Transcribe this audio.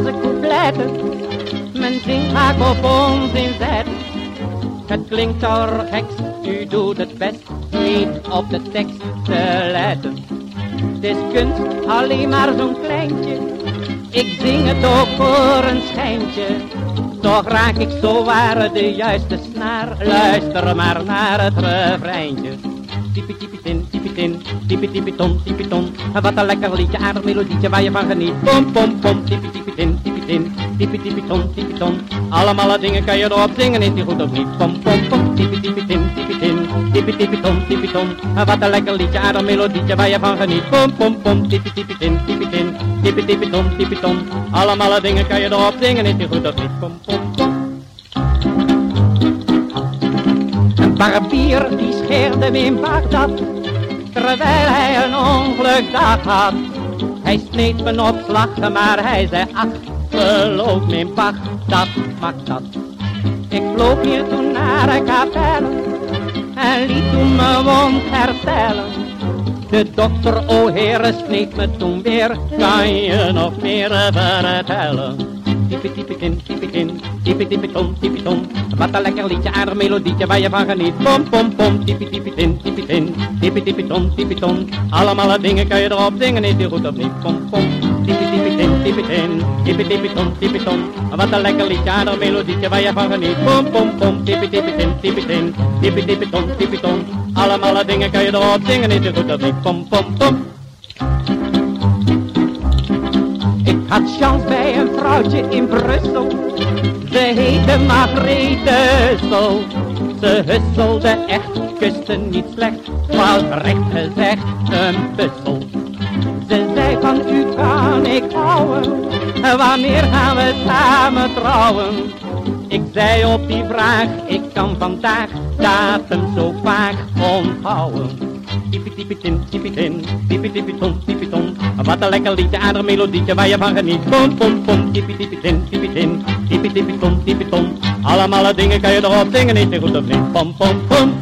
dwaze coupletten. Men zingt vaak op onzin zet. Het klinkt geks, u doet het best niet op de tekst te letten. Het is kunst, alleen maar zo'n kleintje. Ik zing het ook voor een schijntje. Toch raak ik zo waar de juiste snaar. Luister maar naar het refreintje. Tipi tipi tin, tipi tin, tipi tipi ton, tipi ton. Wat een lekker liedje, aardig melodietje waar je van geniet. Pom pom pom, tipi tipi tin, tipi tin, tipi tipi ton, tipi ton. Allemaal dingen kan je erop zingen, is die goed of niet? Pom pom pom, tipi tipi tin, tipi tin, tipi tipi ton, tipi ton. Wat een lekker liedje, aardig melodietje waar je van geniet. Pom pom pom, tipi tipi tin, tipi tin, tipi tipi ton, tipi ton. Allemaal dingen kan je erop zingen, is die goed of niet? Pom pom pom. Barbier die scheerde mijn Bagdad, terwijl hij een ongelukdag had. Hij sneed me op slag, maar hij zei, ach, geloof mijn pacht, dat mag dat. Ik vloog hier toen naar de kapel en liet toen mijn wond herstellen. De dokter, o heren, sneed me toen weer, kan je nog meer vertellen? Tin, tipi tin, tipi tipi ton, tipi ton. Wat een lekker liedje, aardig melodietje waar je van geniet. Pom pom pom, tin, tipi tin, tipi tipi ton, tipi ton. Allemaal dingen kan je erop zingen, is die goed of niet? Pom pom, tin, tipi tin, tipi tipi ton, tipi ton. Wat een lekker liedje, aardig melodietje waar je van geniet. Pom pom pom, tin, tipi tin, tipi tipi ton, tipi ton. Allemaal dingen kan je erop zingen, is die goed of niet? Pom pom pom. Ik had chance vrouwtje in Brussel. Ze heette Margrethe zo. Ze husselde echt, kuste niet slecht. Was recht gezegd een puzzle. Ze zei van u kan ik houden. Wanneer gaan we samen trouwen? Ik zei op die vraag, ik kan vandaag datum zo vaag onthouden. Tipi tipi tin, tipi tin, tipi tipi ton, tipi ton. Wat een lekker liedje, aardig melodietje waar je van geniet. Pom pom pom, tipi tipi tin, tipi tin, tipi tipi ton, tipi ton. Allemaal dingen kan je erop zingen, is het goed of niet? Pom pom pom.